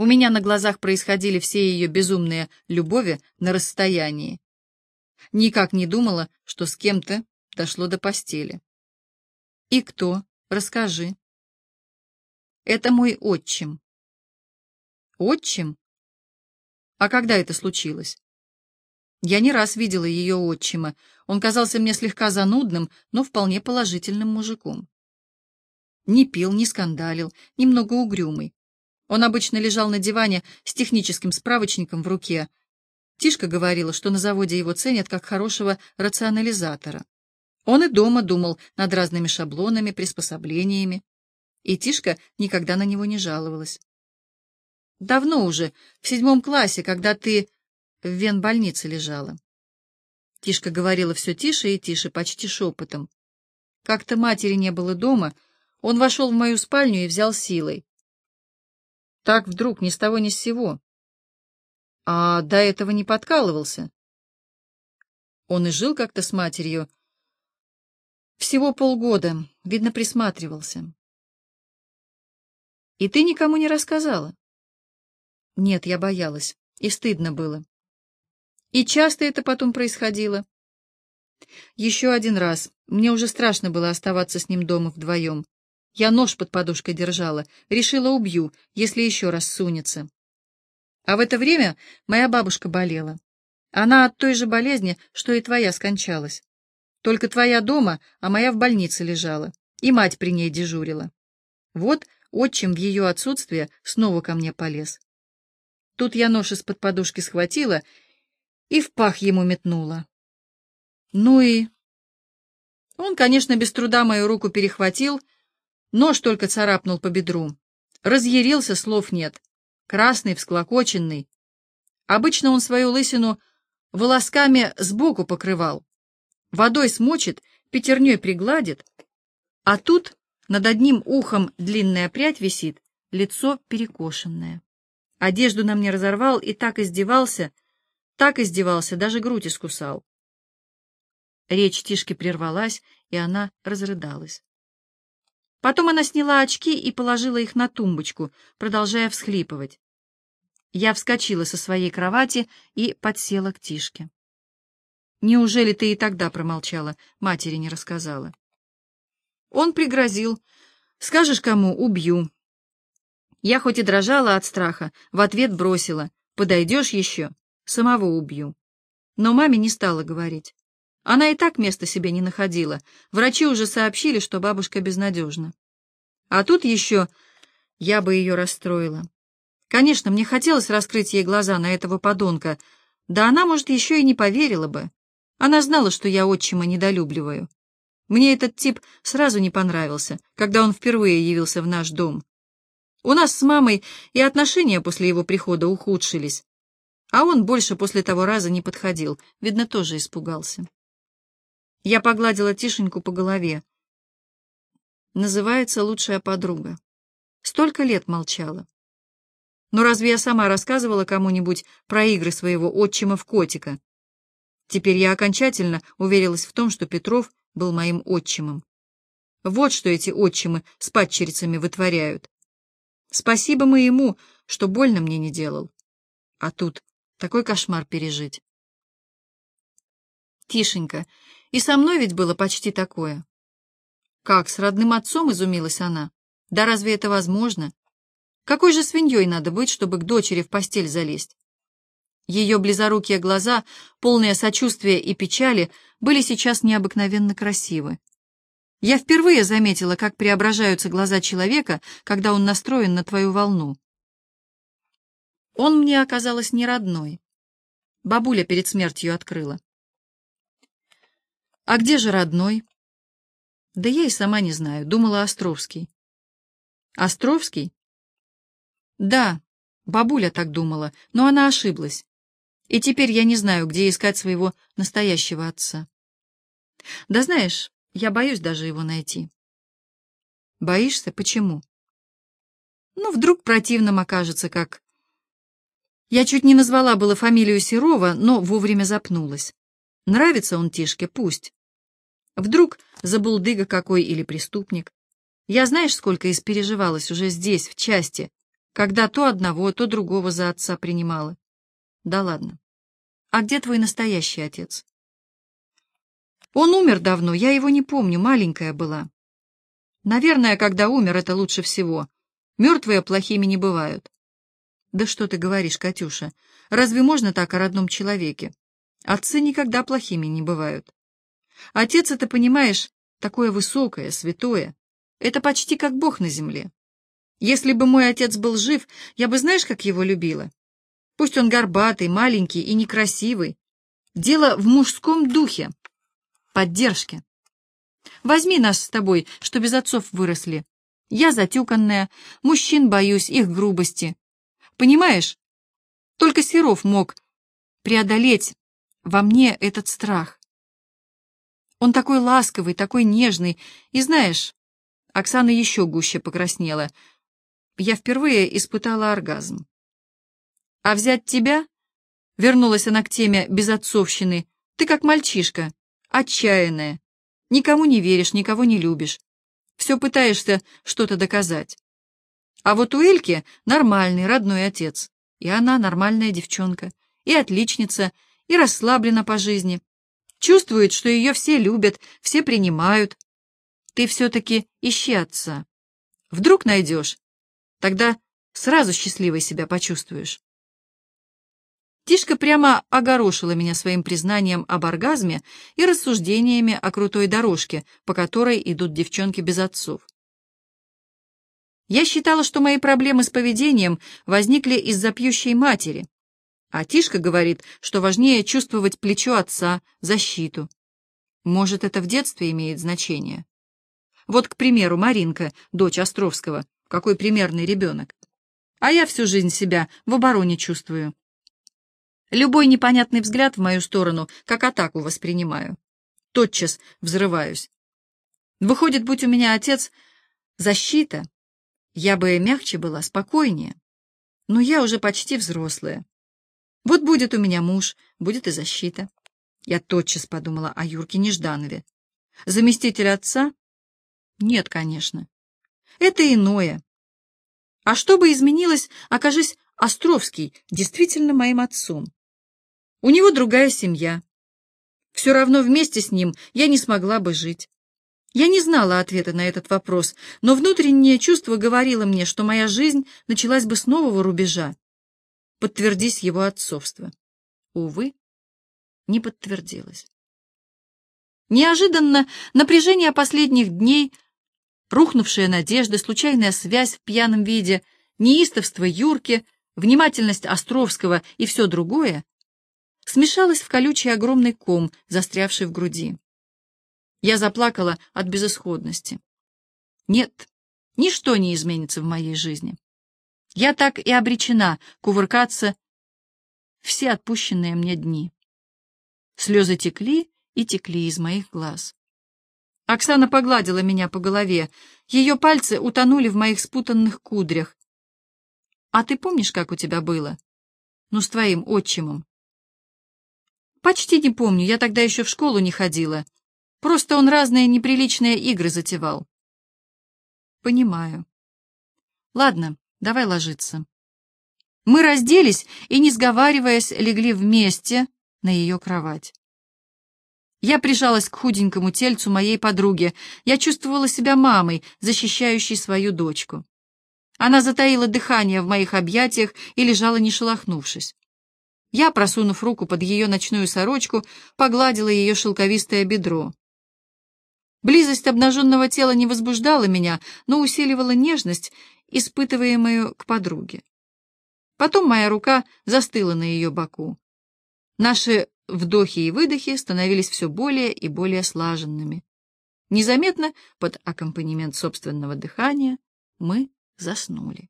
У меня на глазах происходили все ее безумные любови на расстоянии. Никак не думала, что с кем-то дошло до постели. «И кто? Расскажи». «Это мой отчим». «Отчим? А когда это случилось?» Я не раз видела ее отчима. Он казался мне слегка занудным, но вполне положительным мужиком. Не пил, не скандалил, немного угрюмый. Он обычно лежал на диване с техническим справочником в руке. Тишка говорила, что на заводе его ценят как хорошего рационализатора. Он и дома думал над разными шаблонами, приспособлениями. И Тишка никогда на него не жаловалась. Давно уже, в седьмом классе, когда ты в венбольнице лежала. Тишка говорила все тише и тише, почти шепотом. Как-то матери не было дома, он вошел в мою спальню и взял силой. Так вдруг, ни с того ни с сего. А до этого не подкалывался. Он и жил как-то с матерью, всего полгода, видно, присматривался. И ты никому не рассказала? Нет, я боялась, и стыдно было. И часто это потом происходило? Еще один раз. Мне уже страшно было оставаться с ним дома вдвоем. Я нож под подушкой держала, решила убью, если еще раз сунется. А в это время моя бабушка болела. Она от той же болезни, что и твоя, скончалась. Только твоя дома, а моя в больнице лежала, и мать при ней дежурила. Вот отчим в ее отсутствие снова ко мне полез. Тут я нож из-под подушки схватила и в пах ему метнула. Ну и... Он, конечно, без труда мою руку перехватил, нож только царапнул по бедру. Разъярился, слов нет. Красный, всклокоченный. Обычно он свою лысину волосками сбоку покрывал. Водой смочит, пятерней пригладит, а тут над одним ухом длинная прядь висит, лицо перекошенное. Одежду на мне разорвал и так издевался, так издевался, даже грудь искусал. Речь Тишки прервалась, и она разрыдалась. Потом она сняла очки и положила их на тумбочку, продолжая всхлипывать. Я вскочила со своей кровати и подсела к Тишке. Неужели ты и тогда промолчала, матери не рассказала? Он пригрозил. Скажешь кому, убью. Я хоть и дрожала от страха, в ответ бросила. Подойдешь еще, самого убью. Но маме не стала говорить. Она и так места себе не находила. Врачи уже сообщили, что бабушка безнадежна. А тут еще я бы ее расстроила. Конечно, мне хотелось раскрыть ей глаза на этого подонка, да она, может, еще и не поверила бы. Она знала, что я отчима недолюбливаю. Мне этот тип сразу не понравился, когда он впервые явился в наш дом. У нас с мамой и отношения после его прихода ухудшились, а он больше после того раза не подходил, видно, тоже испугался. Я погладила Тишеньку по голове. Называется «Лучшая подруга». Столько лет молчала. Но разве я сама рассказывала кому-нибудь про игры своего отчима в котика? Теперь я окончательно уверилась в том, что Петров был моим отчимом. Вот что эти отчимы с падчерицами вытворяют. Спасибо моему, что больно мне не делал. А тут такой кошмар пережить. Тишенько. И со мной ведь было почти такое. Как, с родным отцом изумилась она? Да разве это возможно? Какой же свиньей надо быть, чтобы к дочери в постель залезть? Ее близорукие глаза, полные сочувствия и печали, были сейчас необыкновенно красивы. Я впервые заметила, как преображаются глаза человека, когда он настроен на твою волну. Он мне оказалось не родной. Бабуля перед смертью открыла. А где же родной? Да я и сама не знаю, думала Островский. Островский? Да, бабуля так думала, но она ошиблась. И теперь я не знаю, где искать своего настоящего отца. Да знаешь, я боюсь даже его найти. Боишься? Почему? Ну, вдруг противным окажется, как... Я чуть не назвала было фамилию Серова, но вовремя запнулась. Нравится он Тишке, пусть. Вдруг забулдыга какой или преступник. Я знаешь, сколько испереживалась уже здесь, в части, когда то одного, то другого за отца принимала. Да ладно. А где твой настоящий отец? Он умер давно, я его не помню, маленькая была. Наверное, когда умер, это лучше всего. Мертвые плохими не бывают. Да что ты говоришь, Катюша? Разве можно так о родном человеке? Отцы никогда плохими не бывают. Отец, это, понимаешь, такое высокое, святое. Это почти как Бог на земле. Если бы мой отец был жив, я бы знаешь, как его любила? Пусть он горбатый, маленький и некрасивый. Дело в мужском духе, поддержке. Возьми нас с тобой, что без отцов выросли. Я затюканная, мужчин боюсь, их грубости. Понимаешь? Только Серов мог преодолеть во мне этот страх. Он такой ласковый, такой нежный. И знаешь, Оксана еще гуще покраснела. Я впервые испытала оргазм. А взять тебя? Вернулась она к теме безотцовщины. Ты как мальчишка, отчаянная. Никому не веришь, никого не любишь. Все пытаешься что-то доказать. А вот у Эльки нормальный, родной отец. И она нормальная девчонка, и отличница, и расслаблена по жизни. Чувствует, что ее все любят, все принимают. Ты все-таки ищи отца. Вдруг найдешь, тогда сразу счастливой себя почувствуешь. Тишка прямо огорошила меня своим признанием об оргазме и рассуждениями о крутой дорожке, по которой идут девчонки без отцов. Я считала, что мои проблемы с поведением возникли из-за пьющей матери, а Тишка говорит, что важнее чувствовать плечо отца, защиту. Может, это в детстве имеет значение? Вот, к примеру, Маринка, дочь Островского, какой примерный ребенок. А я всю жизнь себя в обороне чувствую. Любой непонятный взгляд в мою сторону, как атаку воспринимаю. Тотчас взрываюсь. Выходит, будь у меня отец, защита, я бы мягче была, спокойнее. Но я уже почти взрослая. Вот будет у меня муж, будет и защита. Я тотчас подумала о Юрке Нежданове. Заместитель отца? Нет, конечно. Это иное. А что бы изменилось, окажись Островский действительно моим отцом? У него другая семья. Все равно вместе с ним я не смогла бы жить. Я не знала ответа на этот вопрос, но внутреннее чувство говорило мне, что моя жизнь началась бы с нового рубежа. Подтвердись его отцовство. Увы, не подтвердилось. Неожиданно напряжение последних дней, рухнувшая надежда, случайная связь в пьяном виде, неистовство Юрки, внимательность Островского и все другое смешалось в колючий огромный ком, застрявший в груди. Я заплакала от безысходности. Нет, ничто не изменится в моей жизни. Я так и обречена кувыркаться все отпущенные мне дни. Слезы текли и текли из моих глаз. Оксана погладила меня по голове. Ее пальцы утонули в моих спутанных кудрях. «А ты помнишь, как у тебя было? Ну, с твоим отчимом?» Почти не помню, я тогда еще в школу не ходила. Просто он разные неприличные игры затевал. Понимаю. Ладно, давай ложиться. Мы разделись и, не сговариваясь, легли вместе на ее кровать. Я прижалась к худенькому тельцу моей подруги. Я чувствовала себя мамой, защищающей свою дочку. Она затаила дыхание в моих объятиях и лежала, не шелохнувшись. Я, просунув руку под ее ночную сорочку, погладила ее шелковистое бедро. Близость обнаженного тела не возбуждала меня, но усиливала нежность, испытываемую к подруге. Потом моя рука застыла на ее боку. Наши вдохи и выдохи становились все более и более слаженными. Незаметно, под аккомпанемент собственного дыхания, мы заснули.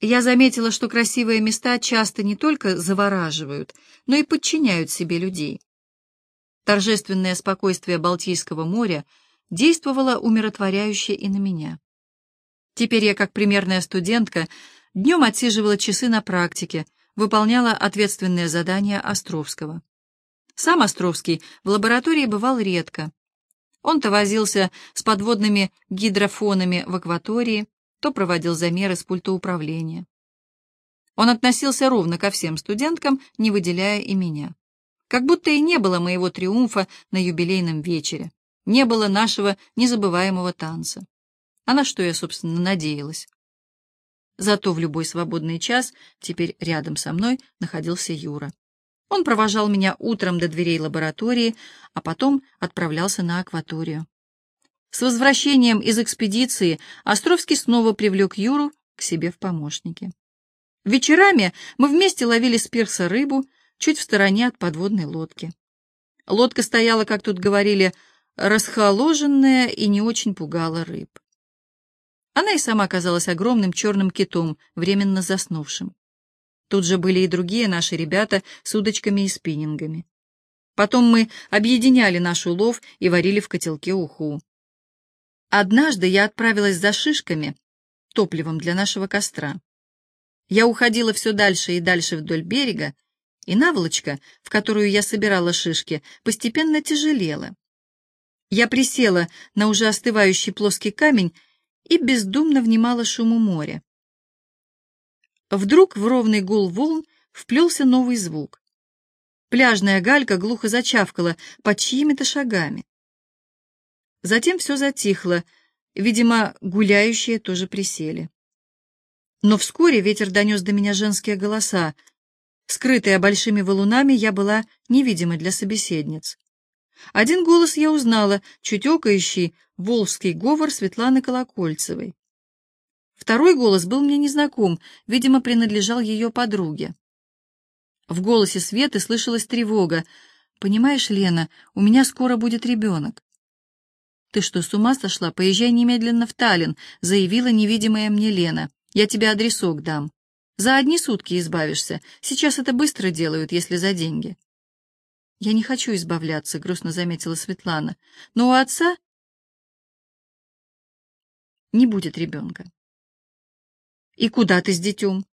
Я заметила, что красивые места часто не только завораживают, но и подчиняют себе людей. Торжественное спокойствие Балтийского моря действовало умиротворяюще и на меня. Теперь я, как примерная студентка, днем отсиживала часы на практике, выполняла ответственные задания Островского. Сам Островский в лаборатории бывал редко. Он-то возился с подводными гидрофонами в акватории, то проводил замеры с пульта управления. Он относился ровно ко всем студенткам, не выделяя и меня. Как будто и не было моего триумфа на юбилейном вечере, не было нашего незабываемого танца. А на что я, собственно, надеялась? Зато в любой свободный час теперь рядом со мной находился Юра. Он провожал меня утром до дверей лаборатории, а потом отправлялся на акваторию. С возвращением из экспедиции Островский снова привлек Юру к себе в помощники. Вечерами мы вместе ловили с пирса рыбу чуть в стороне от подводной лодки. Лодка стояла, как тут говорили, расхоложенная и не очень пугала рыб. Она и сама казалась огромным черным китом, временно заснувшим. Тут же были и другие наши ребята с удочками и спиннингами. Потом мы объединяли наш улов и варили в котелке уху. Однажды я отправилась за шишками, топливом для нашего костра. Я уходила все дальше и дальше вдоль берега, и наволочка, в которую я собирала шишки, постепенно тяжелела. Я присела на уже остывающий плоский камень и бездумно внимала шуму моря. Вдруг в ровный гул волн вплелся новый звук. Пляжная галька глухо зачавкала под чьими-то шагами. Затем все затихло, видимо, гуляющие тоже присели. Но вскоре ветер донес до меня женские голоса. Скрытая большими валунами, я была невидима для собеседниц. Один голос я узнала, чуть окающий, волжский говор Светланы Колокольцевой. Второй голос был мне незнаком, видимо, принадлежал ее подруге. В голосе Светы слышалась тревога. «Понимаешь, Лена, у меня скоро будет ребенок». «Ты что, с ума сошла? Поезжай немедленно в Таллин», — заявила невидимая мне Лена. «Я тебе адресок дам. За одни сутки избавишься. Сейчас это быстро делают, если за деньги». «Я не хочу избавляться», — грустно заметила Светлана. «Но у отца не будет ребенка». И куда ты с детем?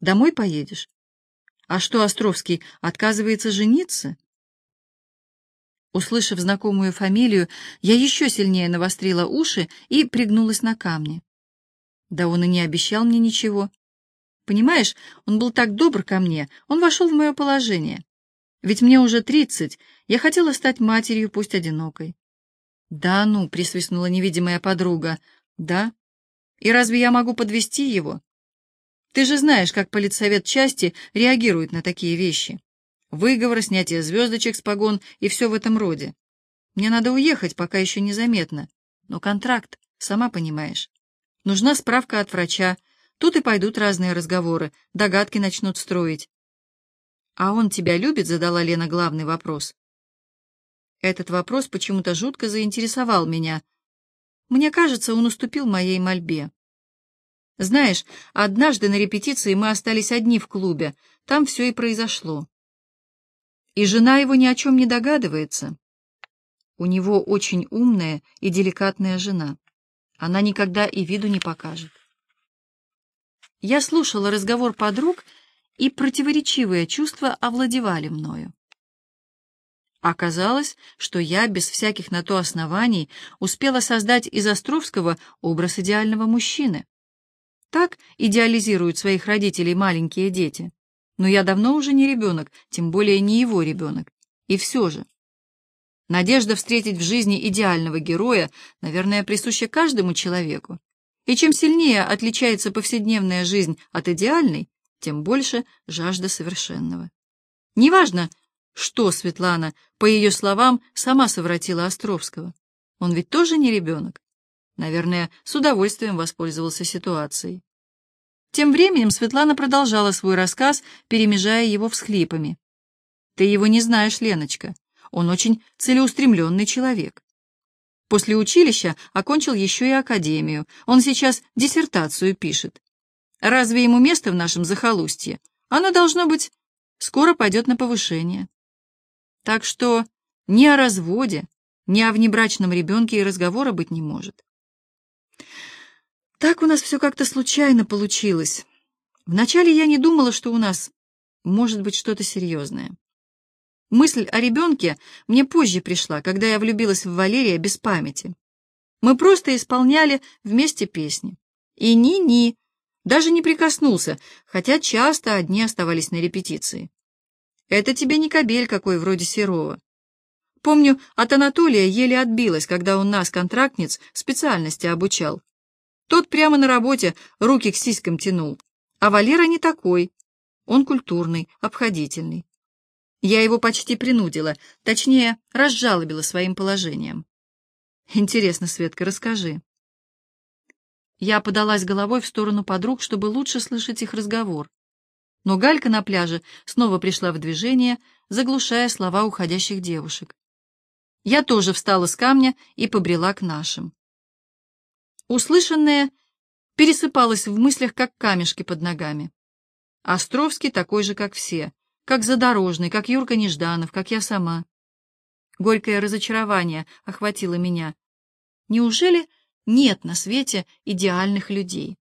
Домой поедешь? А что, Островский отказывается жениться? Услышав знакомую фамилию, я еще сильнее навострила уши и пригнулась на камни. Да он и не обещал мне ничего. Понимаешь, он был так добр ко мне, он вошел в мое положение. Ведь мне уже тридцать, я хотела стать матерью, пусть одинокой. Да ну, — присвистнула невидимая подруга, — да. И разве я могу подвести его? Ты же знаешь, как политсовет части реагирует на такие вещи. Выговор, снятие звездочек с погон и все в этом роде. Мне надо уехать, пока еще незаметно. Но контракт, сама понимаешь. Нужна справка от врача. Тут и пойдут разные разговоры, догадки начнут строить. «А он тебя любит?» — задала Лена главный вопрос. Этот вопрос почему-то жутко заинтересовал меня. Мне кажется, он уступил моей мольбе. Знаешь, однажды на репетиции мы остались одни в клубе, там все и произошло. И жена его ни о чем не догадывается. У него очень умная и деликатная жена. Она никогда и виду не покажет. Я слушала разговор подруг, и противоречивые чувства овладевали мною. Оказалось, что я, без всяких на то оснований, успела создать из Островского образ идеального мужчины. Так идеализируют своих родителей маленькие дети. Но я давно уже не ребенок, тем более не его ребенок. И все же. Надежда встретить в жизни идеального героя, наверное, присуща каждому человеку. И чем сильнее отличается повседневная жизнь от идеальной, тем больше жажда совершенного. Неважно, что Светлана, по ее словам, сама совратила Островского. Он ведь тоже не ребенок. Наверное, с удовольствием воспользовался ситуацией. Тем временем Светлана продолжала свой рассказ, перемежая его всхлипами. «Ты его не знаешь, Леночка. Он очень целеустремленный человек. После училища окончил еще и академию. Он сейчас диссертацию пишет. Разве ему место в нашем захолустье? Оно должно быть скоро пойдет на повышение. Так что ни о разводе, ни о внебрачном ребенке и разговора быть не может. Так у нас все как-то случайно получилось. Вначале я не думала, что у нас может быть что-то серьезное. Мысль о ребенке мне позже пришла, когда я влюбилась в Валерия без памяти. Мы просто исполняли вместе песни. И ни-ни, даже не прикоснулся, хотя часто одни оставались на репетиции. Это тебе не кобель какой, вроде Серова. Помню, от Анатолия еле отбилась, когда он нас, контрактниц, специальности обучал. Тот прямо на работе руки к сиськам тянул. А Валера не такой. Он культурный, обходительный. Я его почти принудила, точнее, разжалобила своим положением. Интересно, Светка, расскажи. Я подалась головой в сторону подруг, чтобы лучше слышать их разговор. Но галька на пляже снова пришла в движение, заглушая слова уходящих девушек. Я тоже встала с камня и побрела к нашим. Услышанное пересыпалось в мыслях, как камешки под ногами. Островский такой же, как все, как Задорожный, как Юрка Нежданов, как я сама. Горькое разочарование охватило меня. Неужели нет на свете идеальных людей?